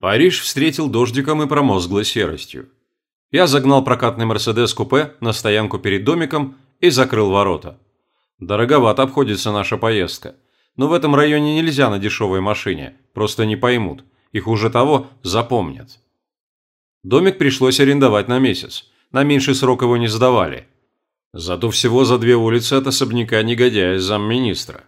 Париж встретил дождиком и промозглой серостью. Я загнал прокатный «Мерседес-купе» на стоянку перед домиком и закрыл ворота. Дороговато обходится наша поездка. Но в этом районе нельзя на дешевой машине, просто не поймут. И хуже того, запомнят. Домик пришлось арендовать на месяц. На меньший срок его не сдавали. Зато всего за две улицы от особняка негодяя замминистра.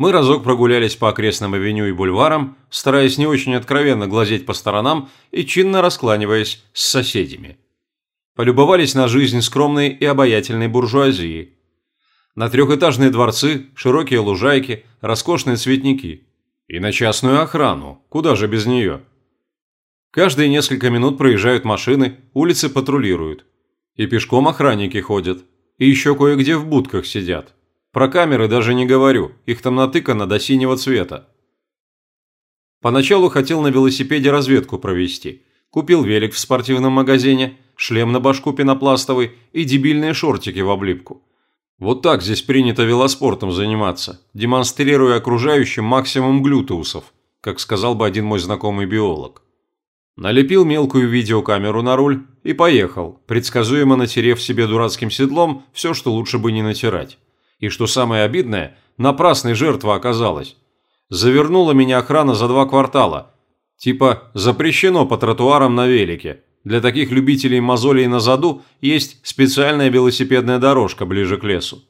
Мы разок прогулялись по окрестным авеню и бульварам, стараясь не очень откровенно глазеть по сторонам и чинно раскланиваясь с соседями. Полюбовались на жизнь скромной и обаятельной буржуазии. На трехэтажные дворцы, широкие лужайки, роскошные цветники. И на частную охрану, куда же без нее. Каждые несколько минут проезжают машины, улицы патрулируют. И пешком охранники ходят. И еще кое-где в будках сидят. Про камеры даже не говорю, их там натыкано до синего цвета. Поначалу хотел на велосипеде разведку провести. Купил велик в спортивном магазине, шлем на башку пенопластовый и дебильные шортики в облипку. Вот так здесь принято велоспортом заниматься, демонстрируя окружающим максимум глютеусов, как сказал бы один мой знакомый биолог. Налепил мелкую видеокамеру на руль и поехал, предсказуемо натерев себе дурацким седлом все, что лучше бы не натирать. И что самое обидное, напрасной жертва оказалась. Завернула меня охрана за два квартала. Типа запрещено по тротуарам на велике. Для таких любителей мозолей на заду есть специальная велосипедная дорожка ближе к лесу.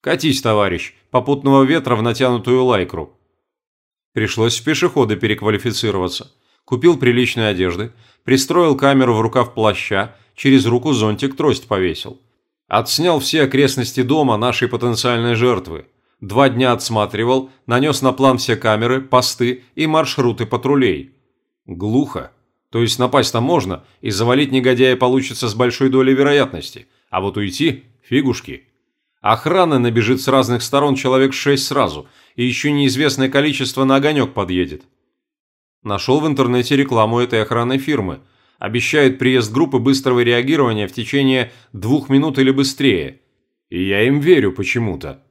Катись, товарищ, попутного ветра в натянутую лайкру. Пришлось в пешеходы переквалифицироваться. Купил приличной одежды, пристроил камеру в рукав плаща, через руку зонтик трость повесил. Отснял все окрестности дома нашей потенциальной жертвы. Два дня отсматривал, нанес на план все камеры, посты и маршруты патрулей. Глухо. То есть напасть-то можно, и завалить негодяя получится с большой долей вероятности. А вот уйти – фигушки. Охрана набежит с разных сторон человек шесть сразу, и еще неизвестное количество на огонек подъедет. Нашел в интернете рекламу этой охранной фирмы – обещают приезд группы быстрого реагирования в течение двух минут или быстрее. И я им верю почему-то.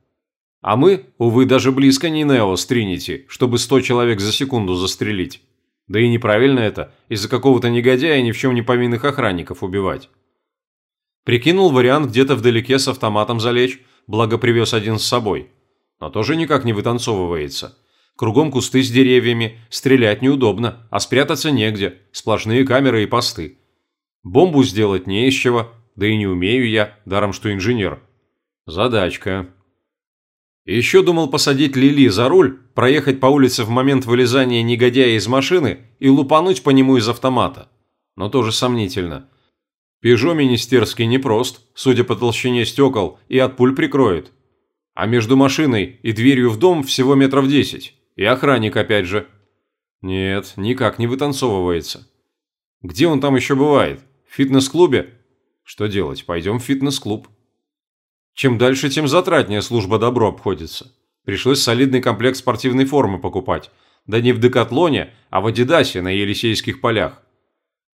А мы, увы, даже близко не Нео с Тринити, чтобы 100 человек за секунду застрелить. Да и неправильно это, из-за какого-то негодяя ни в чем не повинных охранников убивать. Прикинул вариант где-то вдалеке с автоматом залечь, благо привез один с собой. Но тоже никак не вытанцовывается. Кругом кусты с деревьями, стрелять неудобно, а спрятаться негде, сплошные камеры и посты. Бомбу сделать не из чего, да и не умею я, даром что инженер. Задачка. Еще думал посадить Лили за руль, проехать по улице в момент вылезания негодяя из машины и лупануть по нему из автомата. Но тоже сомнительно. Пежо министерский непрост, судя по толщине стекол, и от пуль прикроет. А между машиной и дверью в дом всего метров десять. И охранник опять же. Нет, никак не вытанцовывается. Где он там еще бывает? В фитнес-клубе? Что делать, пойдем в фитнес-клуб. Чем дальше, тем затратнее служба добро обходится. Пришлось солидный комплект спортивной формы покупать. Да не в Декатлоне, а в Адидасе на Елисейских полях.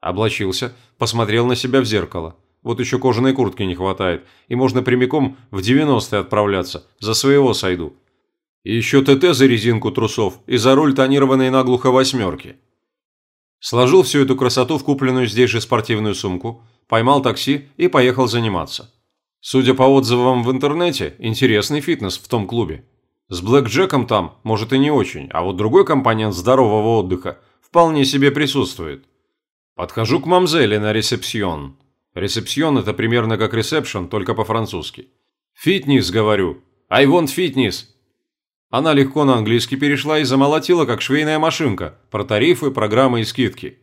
Облачился, посмотрел на себя в зеркало. Вот еще кожаной куртки не хватает, и можно прямиком в 90-е отправляться, за своего сойду. И еще ТТ за резинку трусов и за руль тонированной наглухо восьмерки. Сложил всю эту красоту в купленную здесь же спортивную сумку, поймал такси и поехал заниматься. Судя по отзывам в интернете, интересный фитнес в том клубе. С блэкджеком там, может и не очень, а вот другой компонент здорового отдыха вполне себе присутствует. Подхожу к мамзеле на ресепсион. Ресепсион – это примерно как ресепшн, только по-французски. «Фитнес», говорю. «I want fitness». Она легко на английский перешла и замолотила, как швейная машинка, про тарифы, программы и скидки.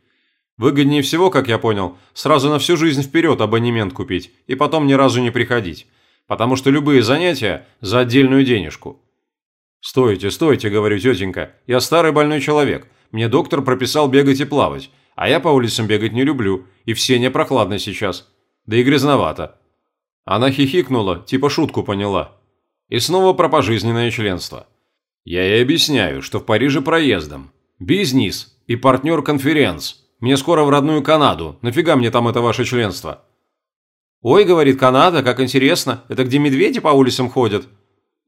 Выгоднее всего, как я понял, сразу на всю жизнь вперед абонемент купить и потом ни разу не приходить. Потому что любые занятия за отдельную денежку. «Стойте, стойте», – говорю тетенька, – «я старый больной человек. Мне доктор прописал бегать и плавать, а я по улицам бегать не люблю, и все не прохладно сейчас. Да и грязновато». Она хихикнула, типа шутку поняла. И снова про пожизненное членство. Я ей объясняю, что в Париже проездом. Бизнес и партнер конференц. Мне скоро в родную Канаду. Нафига мне там это ваше членство? Ой, говорит Канада, как интересно. Это где медведи по улицам ходят?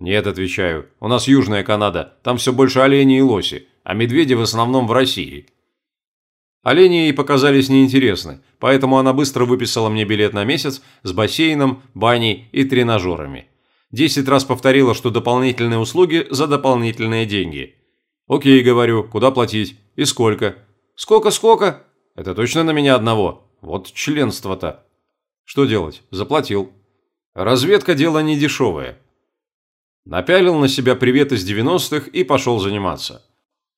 Нет, отвечаю. У нас Южная Канада. Там все больше оленей и лоси. А медведи в основном в России. Олени ей показались неинтересны, поэтому она быстро выписала мне билет на месяц с бассейном, баней и тренажерами. Десять раз повторила, что дополнительные услуги за дополнительные деньги. «Окей», говорю, куда платить? И сколько? «Сколько-сколько?» «Это точно на меня одного? Вот членство-то». Что делать? Заплатил. Разведка – дело не дешевое. Напялил на себя привет из 90-х и пошел заниматься.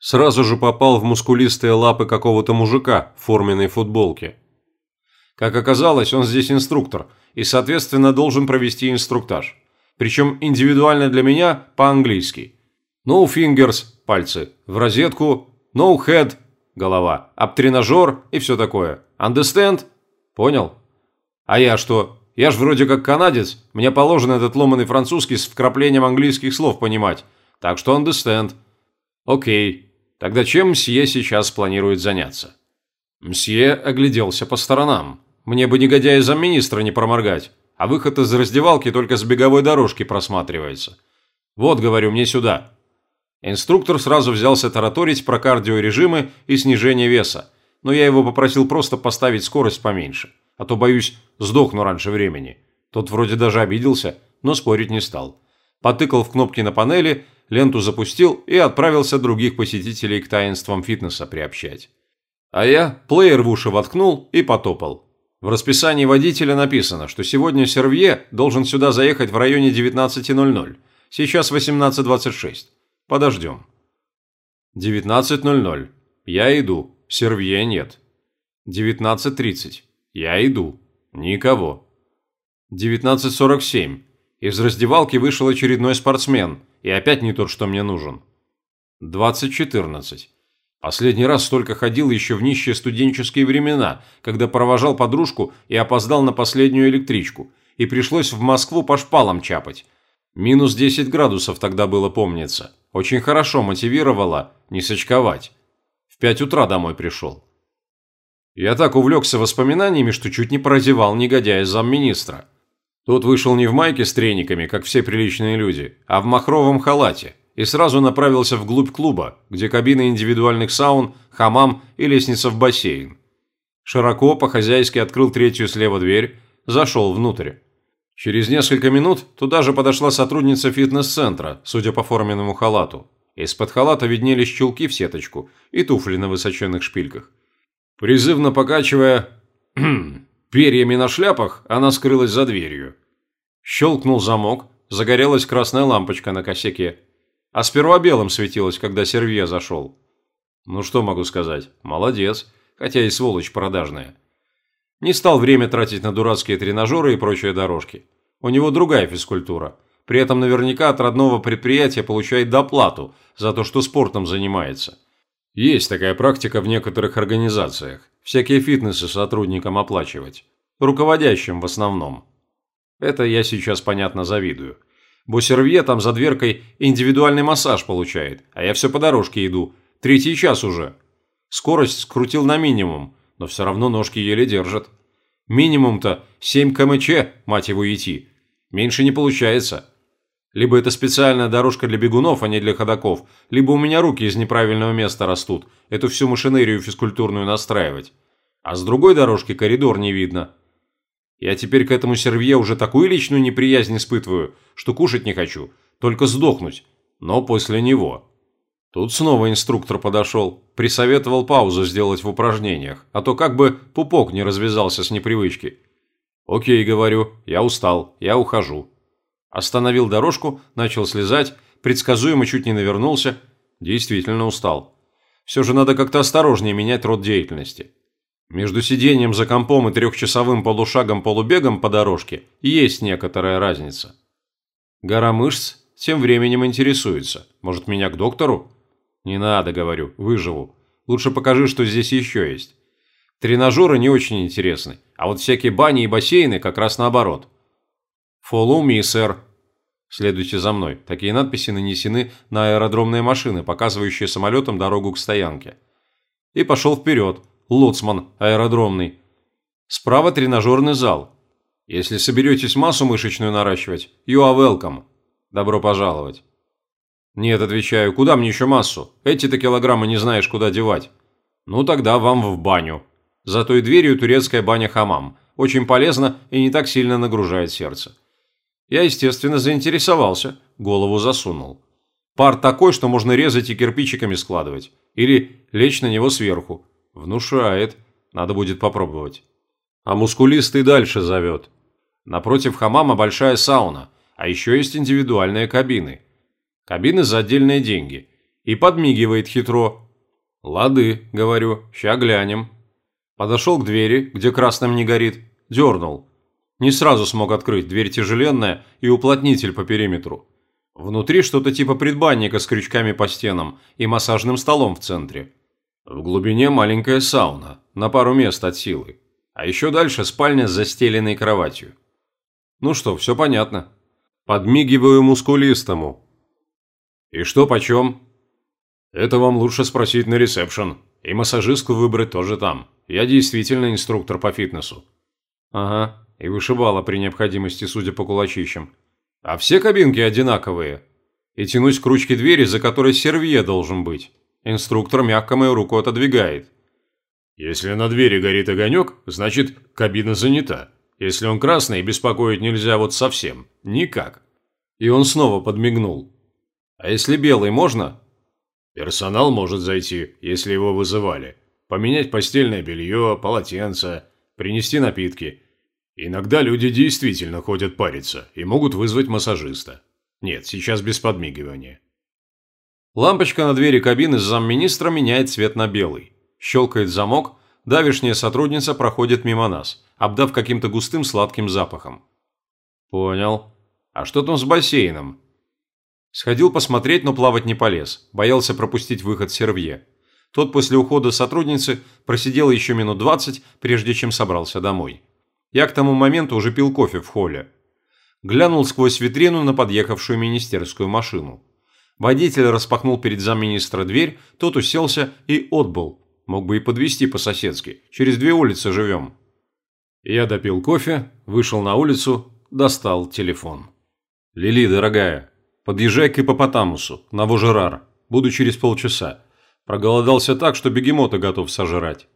Сразу же попал в мускулистые лапы какого-то мужика в форменной футболке. Как оказалось, он здесь инструктор и, соответственно, должен провести инструктаж. Причем индивидуально для меня по-английски. No fingers – пальцы, в розетку, no head – голова, об тренажер и все такое. Understand? Понял? А я что? Я ж вроде как канадец, мне положен этот ломаный французский с вкраплением английских слов понимать. Так что understand. Окей. Тогда чем мсье сейчас планирует заняться? Мсье огляделся по сторонам. Мне бы негодяя замминистра не проморгать, а выход из раздевалки только с беговой дорожки просматривается. Вот, говорю, мне сюда. Инструктор сразу взялся тараторить про кардиорежимы и снижение веса, но я его попросил просто поставить скорость поменьше а то, боюсь, сдохну раньше времени. Тот вроде даже обиделся, но спорить не стал. Потыкал в кнопки на панели, ленту запустил и отправился других посетителей к таинствам фитнеса приобщать. А я плеер в уши воткнул и потопал. В расписании водителя написано, что сегодня Сервье должен сюда заехать в районе 19.00. Сейчас 18.26. Подождем. 19.00. Я иду. Сервье нет. 19.30. Я иду. Никого. 19.47. Из раздевалки вышел очередной спортсмен, и опять не тот, что мне нужен. 20.14. Последний раз столько ходил еще в нищие студенческие времена, когда провожал подружку и опоздал на последнюю электричку, и пришлось в Москву по шпалам чапать. Минус 10 градусов тогда было, помнится. Очень хорошо мотивировало не сочковать. В 5 утра домой пришел. Я так увлекся воспоминаниями, что чуть не прозевал негодяя замминистра. Тот вышел не в майке с трениками, как все приличные люди, а в махровом халате, и сразу направился вглубь клуба, где кабины индивидуальных саун, хамам и лестница в бассейн. Широко, по-хозяйски открыл третью слева дверь, зашел внутрь. Через несколько минут туда же подошла сотрудница фитнес-центра, судя по форменному халату. Из-под халата виднелись чулки в сеточку и туфли на высоченных шпильках. Призывно покачивая перьями на шляпах, она скрылась за дверью. Щелкнул замок, загорелась красная лампочка на косяке. А сперва белым светилась, когда Сервье зашел. Ну что могу сказать, молодец, хотя и сволочь продажная. Не стал время тратить на дурацкие тренажеры и прочие дорожки. У него другая физкультура. При этом наверняка от родного предприятия получает доплату за то, что спортом занимается. Есть такая практика в некоторых организациях. Всякие фитнесы сотрудникам оплачивать. Руководящим в основном. Это я сейчас, понятно, завидую. Бусервье там за дверкой индивидуальный массаж получает, а я все по дорожке иду. Третий час уже. Скорость скрутил на минимум, но все равно ножки еле держат. Минимум-то 7 кмч, мать его, идти. Меньше не получается. Либо это специальная дорожка для бегунов, а не для ходаков, либо у меня руки из неправильного места растут, эту всю машинерию физкультурную настраивать. А с другой дорожки коридор не видно. Я теперь к этому сервье уже такую личную неприязнь испытываю, что кушать не хочу, только сдохнуть, но после него. Тут снова инструктор подошел, присоветовал паузу сделать в упражнениях, а то как бы пупок не развязался с непривычки. «Окей, — говорю, — я устал, я ухожу». Остановил дорожку, начал слезать, предсказуемо чуть не навернулся. Действительно устал. Все же надо как-то осторожнее менять род деятельности. Между сидением за компом и трехчасовым полушагом-полубегом по дорожке есть некоторая разница. Гора мышц тем временем интересуется. Может, меня к доктору? Не надо, говорю, выживу. Лучше покажи, что здесь еще есть. Тренажеры не очень интересны, а вот всякие бани и бассейны как раз наоборот – «Follow me, сэр». Следуйте за мной. Такие надписи нанесены на аэродромные машины, показывающие самолетам дорогу к стоянке. И пошел вперед. Лоцман, аэродромный. Справа тренажерный зал. Если соберетесь массу мышечную наращивать, you are welcome. Добро пожаловать. Нет, отвечаю, куда мне еще массу? Эти-то килограммы не знаешь, куда девать. Ну тогда вам в баню. За той дверью турецкая баня-хамам. Очень полезно и не так сильно нагружает сердце. Я, естественно, заинтересовался, голову засунул. Пар такой, что можно резать и кирпичиками складывать. Или лечь на него сверху. Внушает. Надо будет попробовать. А мускулистый дальше зовет. Напротив хамама большая сауна, а еще есть индивидуальные кабины. Кабины за отдельные деньги. И подмигивает хитро. «Лады», — говорю, — «ща глянем». Подошел к двери, где красным не горит, дернул. Не сразу смог открыть, дверь тяжеленная и уплотнитель по периметру. Внутри что-то типа предбанника с крючками по стенам и массажным столом в центре. В глубине маленькая сауна, на пару мест от силы. А еще дальше спальня с застеленной кроватью. Ну что, все понятно. Подмигиваю мускулистому. И что почем? Это вам лучше спросить на ресепшн. И массажистку выбрать тоже там. Я действительно инструктор по фитнесу. Ага, и вышибала при необходимости, судя по кулачищам. А все кабинки одинаковые. И тянусь к ручке двери, за которой сервье должен быть. Инструктор мягко мою руку отодвигает. Если на двери горит огонек, значит, кабина занята. Если он красный, беспокоить нельзя вот совсем. Никак. И он снова подмигнул. А если белый, можно? Персонал может зайти, если его вызывали. Поменять постельное белье, полотенце, принести напитки. Иногда люди действительно ходят париться и могут вызвать массажиста. Нет, сейчас без подмигивания. Лампочка на двери кабины замминистра меняет цвет на белый. Щелкает замок, давишняя сотрудница проходит мимо нас, обдав каким-то густым сладким запахом. Понял. А что там с бассейном? Сходил посмотреть, но плавать не полез. Боялся пропустить выход Сервье. Тот после ухода сотрудницы просидел еще минут двадцать, прежде чем собрался домой. Я к тому моменту уже пил кофе в холле. Глянул сквозь витрину на подъехавшую министерскую машину. Водитель распахнул перед замминистра дверь, тот уселся и отбыл. Мог бы и подвести по-соседски. Через две улицы живем. Я допил кофе, вышел на улицу, достал телефон. «Лили, дорогая, подъезжай к Ипопотамусу, на Вожерар. Буду через полчаса. Проголодался так, что бегемота готов сожрать.